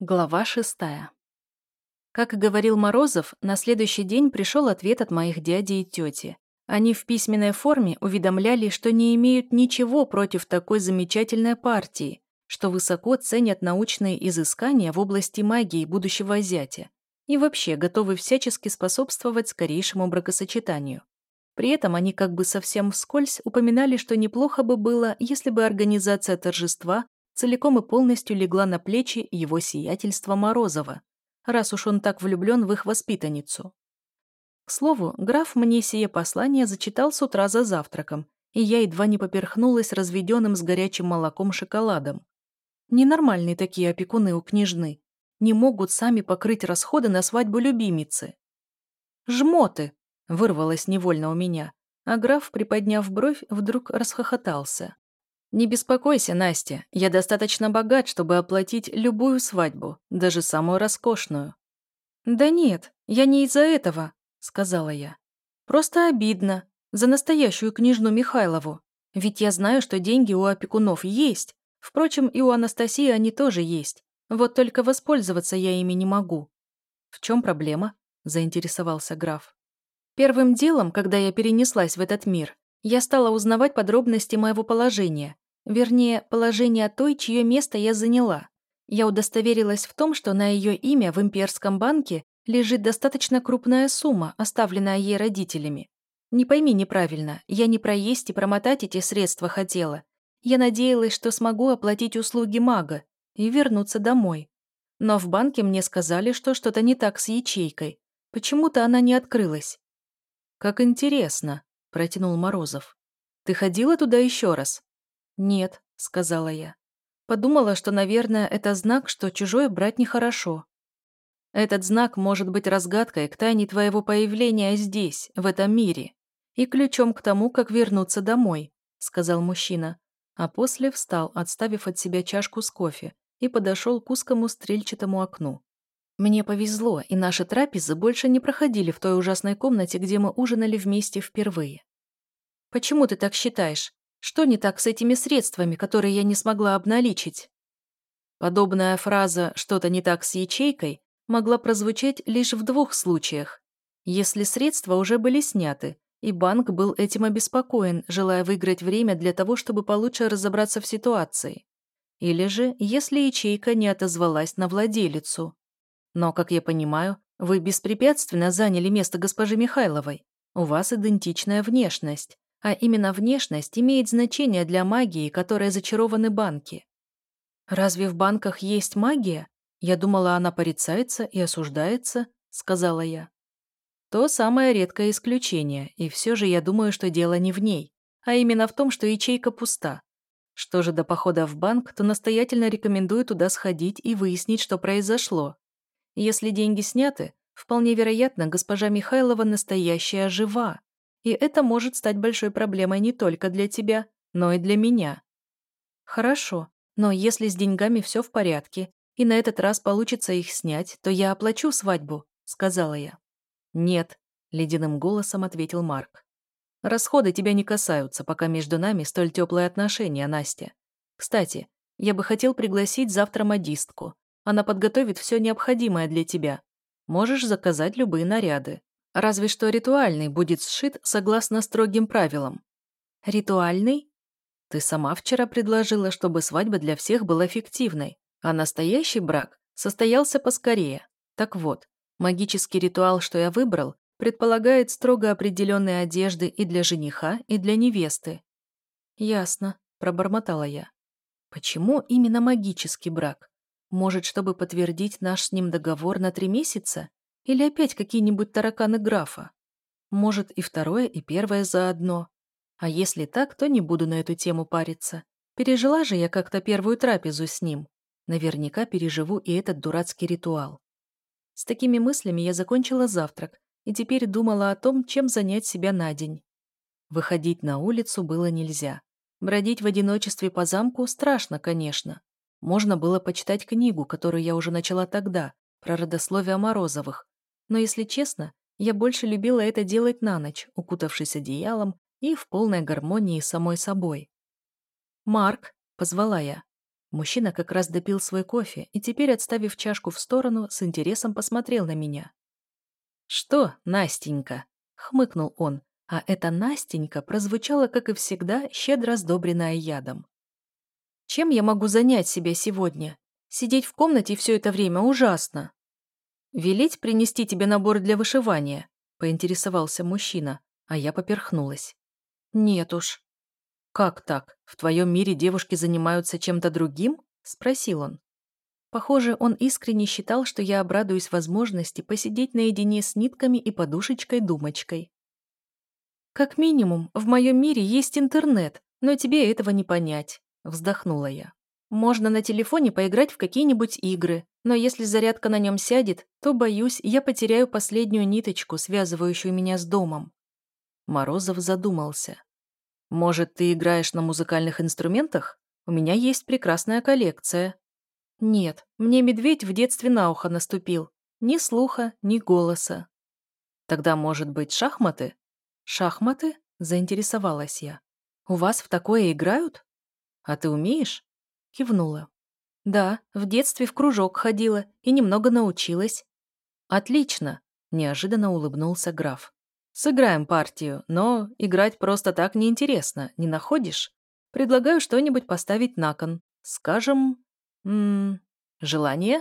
Глава шестая. Как говорил Морозов, на следующий день пришел ответ от моих дяди и тети. Они в письменной форме уведомляли, что не имеют ничего против такой замечательной партии, что высоко ценят научные изыскания в области магии будущего зятя и вообще готовы всячески способствовать скорейшему бракосочетанию. При этом они как бы совсем вскользь упоминали, что неплохо бы было, если бы организация торжества целиком и полностью легла на плечи его сиятельства Морозова, раз уж он так влюблен в их воспитанницу. К слову, граф мне сие послание зачитал с утра за завтраком, и я едва не поперхнулась разведенным с горячим молоком шоколадом. Ненормальные такие опекуны у княжны. Не могут сами покрыть расходы на свадьбу любимицы. «Жмоты!» — вырвалось невольно у меня, а граф, приподняв бровь, вдруг расхохотался. «Не беспокойся, Настя, я достаточно богат, чтобы оплатить любую свадьбу, даже самую роскошную». «Да нет, я не из-за этого», — сказала я. «Просто обидно. За настоящую княжну Михайлову. Ведь я знаю, что деньги у опекунов есть. Впрочем, и у Анастасии они тоже есть. Вот только воспользоваться я ими не могу». «В чем проблема?» — заинтересовался граф. Первым делом, когда я перенеслась в этот мир, я стала узнавать подробности моего положения, вернее, положения той, чье место я заняла. Я удостоверилась в том, что на ее имя в имперском банке лежит достаточно крупная сумма, оставленная ей родителями. Не пойми неправильно, я не проесть и промотать эти средства хотела. Я надеялась, что смогу оплатить услуги мага и вернуться домой. Но в банке мне сказали, что что-то не так с ячейкой. Почему-то она не открылась. «Как интересно», — протянул Морозов. «Ты ходила туда еще раз?» «Нет», — сказала я. Подумала, что, наверное, это знак, что чужое брать нехорошо. Этот знак может быть разгадкой к тайне твоего появления здесь, в этом мире, и ключом к тому, как вернуться домой», — сказал мужчина, а после встал, отставив от себя чашку с кофе, и подошел к узкому стрельчатому окну. Мне повезло, и наши трапезы больше не проходили в той ужасной комнате, где мы ужинали вместе впервые. «Почему ты так считаешь? Что не так с этими средствами, которые я не смогла обналичить?» Подобная фраза «что-то не так с ячейкой» могла прозвучать лишь в двух случаях. Если средства уже были сняты, и банк был этим обеспокоен, желая выиграть время для того, чтобы получше разобраться в ситуации. Или же, если ячейка не отозвалась на владелицу. Но, как я понимаю, вы беспрепятственно заняли место госпожи Михайловой. У вас идентичная внешность, а именно внешность имеет значение для магии, которой зачарованы банки. Разве в банках есть магия? Я думала, она порицается и осуждается, сказала я. То самое редкое исключение, и все же я думаю, что дело не в ней, а именно в том, что ячейка пуста. Что же до похода в банк, то настоятельно рекомендую туда сходить и выяснить, что произошло. Если деньги сняты, вполне вероятно, госпожа Михайлова настоящая жива. И это может стать большой проблемой не только для тебя, но и для меня. Хорошо, но если с деньгами все в порядке, и на этот раз получится их снять, то я оплачу свадьбу, сказала я. Нет, ледяным голосом ответил Марк. Расходы тебя не касаются, пока между нами столь теплые отношения, Настя. Кстати, я бы хотел пригласить завтра модистку. Она подготовит все необходимое для тебя. Можешь заказать любые наряды. Разве что ритуальный будет сшит согласно строгим правилам. Ритуальный? Ты сама вчера предложила, чтобы свадьба для всех была фиктивной, а настоящий брак состоялся поскорее. Так вот, магический ритуал, что я выбрал, предполагает строго определенные одежды и для жениха, и для невесты. Ясно, пробормотала я. Почему именно магический брак? Может, чтобы подтвердить наш с ним договор на три месяца? Или опять какие-нибудь тараканы графа? Может, и второе, и первое заодно. А если так, то не буду на эту тему париться. Пережила же я как-то первую трапезу с ним. Наверняка переживу и этот дурацкий ритуал. С такими мыслями я закончила завтрак и теперь думала о том, чем занять себя на день. Выходить на улицу было нельзя. Бродить в одиночестве по замку страшно, конечно. Можно было почитать книгу, которую я уже начала тогда, про родословие Морозовых. Но, если честно, я больше любила это делать на ночь, укутавшись одеялом и в полной гармонии с самой собой. «Марк», — позвала я. Мужчина как раз допил свой кофе и теперь, отставив чашку в сторону, с интересом посмотрел на меня. «Что, Настенька?» — хмыкнул он, а эта Настенька прозвучала, как и всегда, щедро сдобренная ядом. «Чем я могу занять себя сегодня? Сидеть в комнате все это время ужасно». «Велеть принести тебе набор для вышивания?» — поинтересовался мужчина, а я поперхнулась. «Нет уж». «Как так? В твоем мире девушки занимаются чем-то другим?» — спросил он. Похоже, он искренне считал, что я обрадуюсь возможности посидеть наедине с нитками и подушечкой-думочкой. «Как минимум, в моем мире есть интернет, но тебе этого не понять», — вздохнула я. «Можно на телефоне поиграть в какие-нибудь игры, но если зарядка на нем сядет, то, боюсь, я потеряю последнюю ниточку, связывающую меня с домом». Морозов задумался. «Может, ты играешь на музыкальных инструментах? У меня есть прекрасная коллекция». «Нет, мне медведь в детстве на ухо наступил. Ни слуха, ни голоса». «Тогда, может быть, шахматы?» «Шахматы?» – заинтересовалась я. «У вас в такое играют?» «А ты умеешь?» – кивнула. «Да, в детстве в кружок ходила и немного научилась». «Отлично!» – неожиданно улыбнулся граф. Сыграем партию, но играть просто так неинтересно, не находишь? Предлагаю что-нибудь поставить на кон. Скажем... М -м, желание?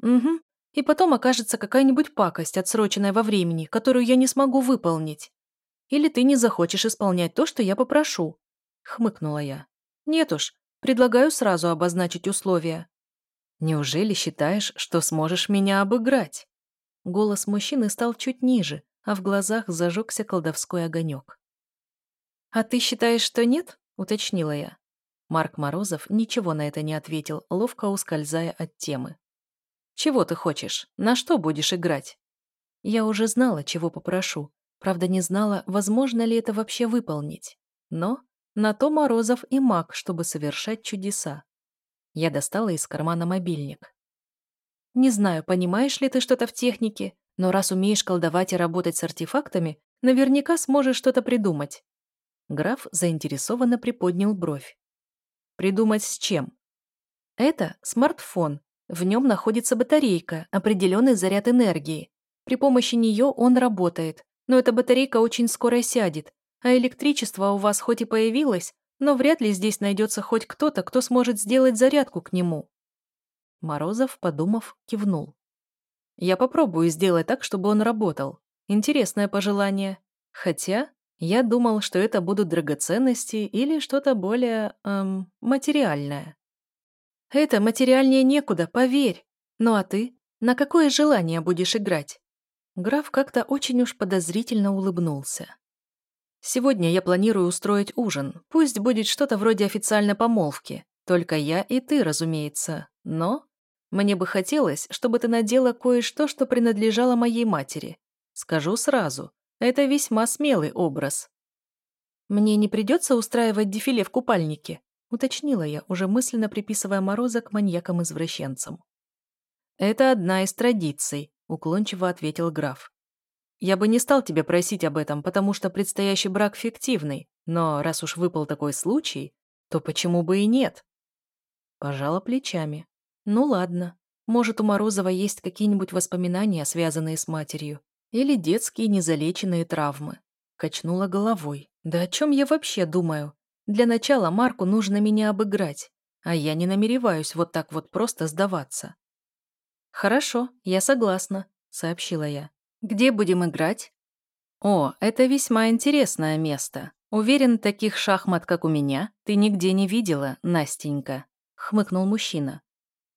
Угу. И потом окажется какая-нибудь пакость, отсроченная во времени, которую я не смогу выполнить. Или ты не захочешь исполнять то, что я попрошу. Хмыкнула я. Нет уж, предлагаю сразу обозначить условия. Неужели считаешь, что сможешь меня обыграть? Голос мужчины стал чуть ниже, а в глазах зажегся колдовской огонек. «А ты считаешь, что нет?» — уточнила я. Марк Морозов ничего на это не ответил, ловко ускользая от темы. «Чего ты хочешь? На что будешь играть?» Я уже знала, чего попрошу. Правда, не знала, возможно ли это вообще выполнить. Но на то Морозов и маг, чтобы совершать чудеса. Я достала из кармана мобильник. «Не знаю, понимаешь ли ты что-то в технике, но раз умеешь колдовать и работать с артефактами, наверняка сможешь что-то придумать». Граф заинтересованно приподнял бровь. «Придумать с чем?» «Это смартфон. В нем находится батарейка, определенный заряд энергии. При помощи нее он работает, но эта батарейка очень скоро сядет, а электричество у вас хоть и появилось, но вряд ли здесь найдется хоть кто-то, кто сможет сделать зарядку к нему». Морозов, подумав, кивнул. Я попробую сделать так, чтобы он работал. Интересное пожелание. Хотя я думал, что это будут драгоценности или что-то более, эм, материальное. Это материальнее некуда, поверь. Ну а ты? На какое желание будешь играть? Граф как-то очень уж подозрительно улыбнулся. Сегодня я планирую устроить ужин. Пусть будет что-то вроде официальной помолвки. Только я и ты, разумеется. Но мне бы хотелось, чтобы ты надела кое-что, что принадлежало моей матери. Скажу сразу, это весьма смелый образ. Мне не придется устраивать дефиле в купальнике, уточнила я, уже мысленно приписывая Мороза к маньякам-извращенцам. Это одна из традиций, уклончиво ответил граф. Я бы не стал тебя просить об этом, потому что предстоящий брак фиктивный, но раз уж выпал такой случай, то почему бы и нет? Пожала плечами. Ну ладно. Может, у Морозова есть какие-нибудь воспоминания, связанные с матерью. Или детские незалеченные травмы. Качнула головой. Да о чем я вообще думаю? Для начала Марку нужно меня обыграть. А я не намереваюсь вот так вот просто сдаваться. «Хорошо, я согласна», — сообщила я. «Где будем играть?» «О, это весьма интересное место. Уверен, таких шахмат, как у меня, ты нигде не видела, Настенька», — хмыкнул мужчина.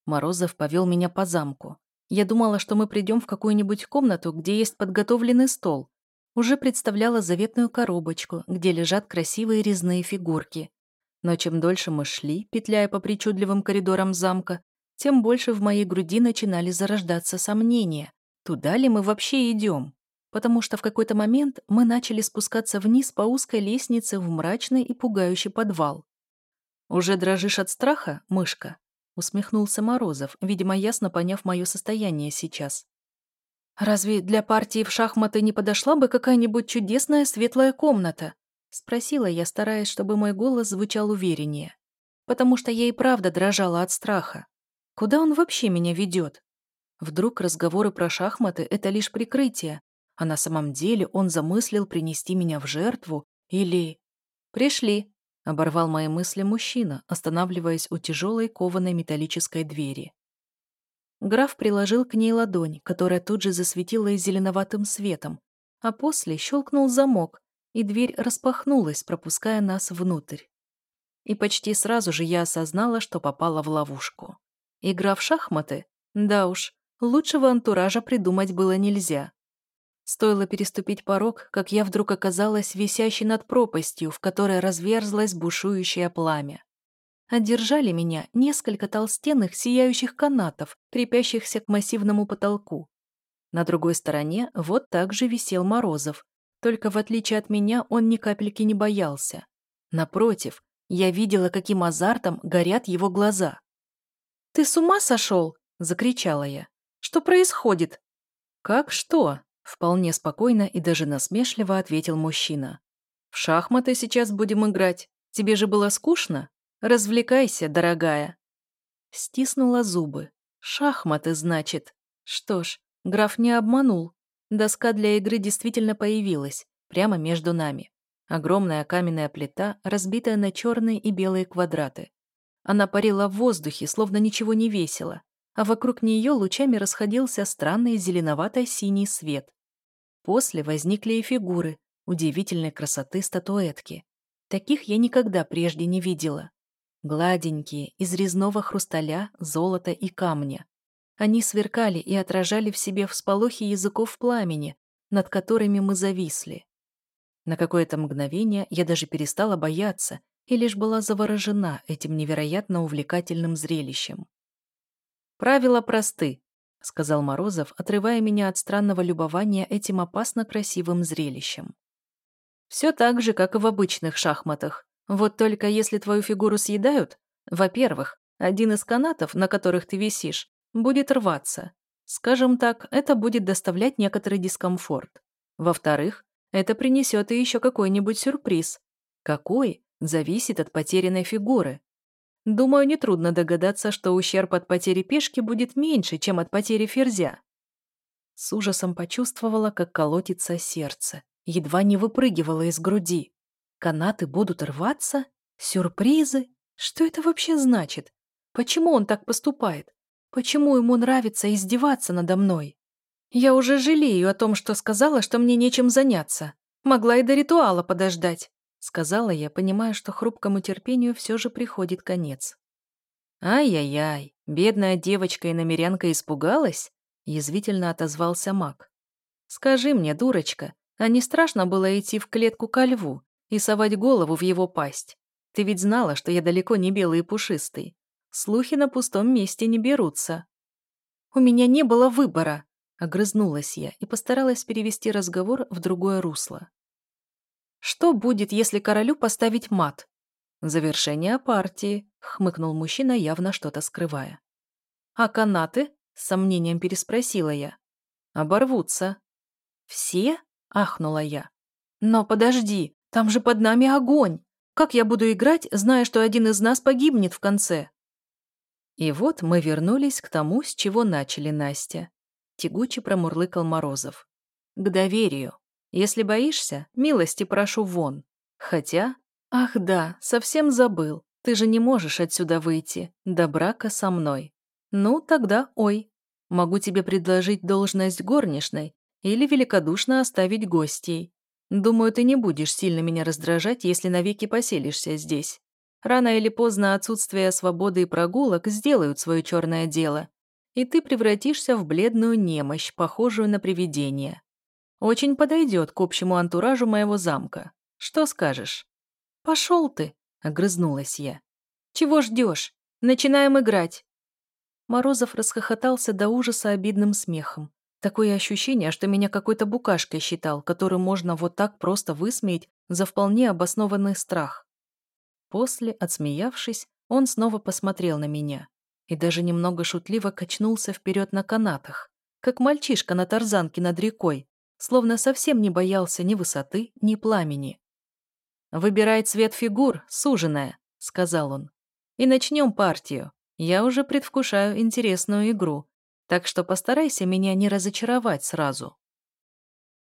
Морозов повел меня по замку. Я думала, что мы придем в какую-нибудь комнату, где есть подготовленный стол. Уже представляла заветную коробочку, где лежат красивые резные фигурки. Но чем дольше мы шли, петляя по причудливым коридорам замка, тем больше в моей груди начинали зарождаться сомнения, туда ли мы вообще идем. Потому что в какой-то момент мы начали спускаться вниз по узкой лестнице в мрачный и пугающий подвал. «Уже дрожишь от страха, мышка?» усмехнулся Морозов, видимо, ясно поняв мое состояние сейчас. «Разве для партии в шахматы не подошла бы какая-нибудь чудесная светлая комната?» — спросила я, стараясь, чтобы мой голос звучал увереннее. потому что я и правда дрожала от страха. Куда он вообще меня ведет? Вдруг разговоры про шахматы — это лишь прикрытие, а на самом деле он замыслил принести меня в жертву или... «Пришли», — оборвал мои мысли мужчина, останавливаясь у тяжелой кованой металлической двери. Граф приложил к ней ладонь, которая тут же засветилась зеленоватым светом, а после щелкнул замок, и дверь распахнулась, пропуская нас внутрь. И почти сразу же я осознала, что попала в ловушку. Игра в шахматы? Да уж, лучшего антуража придумать было нельзя. Стоило переступить порог, как я вдруг оказалась висящей над пропастью, в которой разверзлось бушующее пламя. Одержали меня несколько толстенных сияющих канатов, крепящихся к массивному потолку. На другой стороне вот так же висел Морозов, только в отличие от меня он ни капельки не боялся. Напротив, я видела, каким азартом горят его глаза. «Ты с ума сошел?» — закричала я. «Что происходит?» «Как что?» — вполне спокойно и даже насмешливо ответил мужчина. «В шахматы сейчас будем играть. Тебе же было скучно? Развлекайся, дорогая». Стиснула зубы. «Шахматы, значит. Что ж, граф не обманул. Доска для игры действительно появилась, прямо между нами. Огромная каменная плита, разбитая на черные и белые квадраты. Она парила в воздухе, словно ничего не весила, а вокруг нее лучами расходился странный зеленовато-синий свет. После возникли и фигуры, удивительной красоты статуэтки. Таких я никогда прежде не видела. Гладенькие, из резного хрусталя, золота и камня. Они сверкали и отражали в себе всполохи языков пламени, над которыми мы зависли. На какое-то мгновение я даже перестала бояться и лишь была заворожена этим невероятно увлекательным зрелищем. «Правила просты», — сказал Морозов, отрывая меня от странного любования этим опасно красивым зрелищем. «Все так же, как и в обычных шахматах. Вот только если твою фигуру съедают, во-первых, один из канатов, на которых ты висишь, будет рваться. Скажем так, это будет доставлять некоторый дискомфорт. Во-вторых, это принесет и еще какой-нибудь сюрприз. Какой? Зависит от потерянной фигуры. Думаю, нетрудно догадаться, что ущерб от потери пешки будет меньше, чем от потери ферзя. С ужасом почувствовала, как колотится сердце. Едва не выпрыгивала из груди. Канаты будут рваться? Сюрпризы? Что это вообще значит? Почему он так поступает? Почему ему нравится издеваться надо мной? Я уже жалею о том, что сказала, что мне нечем заняться. Могла и до ритуала подождать, сказала я, понимая, что хрупкому терпению все же приходит конец. Ай-яй-яй, бедная девочка и намерянка испугалась? Язвительно отозвался маг. Скажи мне, дурочка, а не страшно было идти в клетку ко льву и совать голову в его пасть? Ты ведь знала, что я далеко не белый и пушистый. Слухи на пустом месте не берутся. У меня не было выбора, Огрызнулась я и постаралась перевести разговор в другое русло. «Что будет, если королю поставить мат?» «Завершение партии», — хмыкнул мужчина, явно что-то скрывая. «А канаты?» — с сомнением переспросила я. «Оборвутся». «Все?» — ахнула я. «Но подожди, там же под нами огонь! Как я буду играть, зная, что один из нас погибнет в конце?» И вот мы вернулись к тому, с чего начали Настя. Тягуче промурлыкал Морозов. «К доверию. Если боишься, милости прошу вон. Хотя... Ах да, совсем забыл. Ты же не можешь отсюда выйти. До брака со мной. Ну, тогда ой. Могу тебе предложить должность горничной или великодушно оставить гостей. Думаю, ты не будешь сильно меня раздражать, если навеки поселишься здесь. Рано или поздно отсутствие свободы и прогулок сделают свое черное дело, и ты превратишься в бледную немощь, похожую на привидение. Очень подойдет к общему антуражу моего замка. Что скажешь? Пошел ты, огрызнулась я. Чего ждешь? Начинаем играть. Морозов расхохотался до ужаса обидным смехом. Такое ощущение, что меня какой-то букашкой считал, которую можно вот так просто высмеять за вполне обоснованный страх. После, отсмеявшись, он снова посмотрел на меня и даже немного шутливо качнулся вперед на канатах, как мальчишка на тарзанке над рекой, словно совсем не боялся ни высоты, ни пламени. «Выбирай цвет фигур, суженая», — сказал он. и начнем партию. Я уже предвкушаю интересную игру, так что постарайся меня не разочаровать сразу.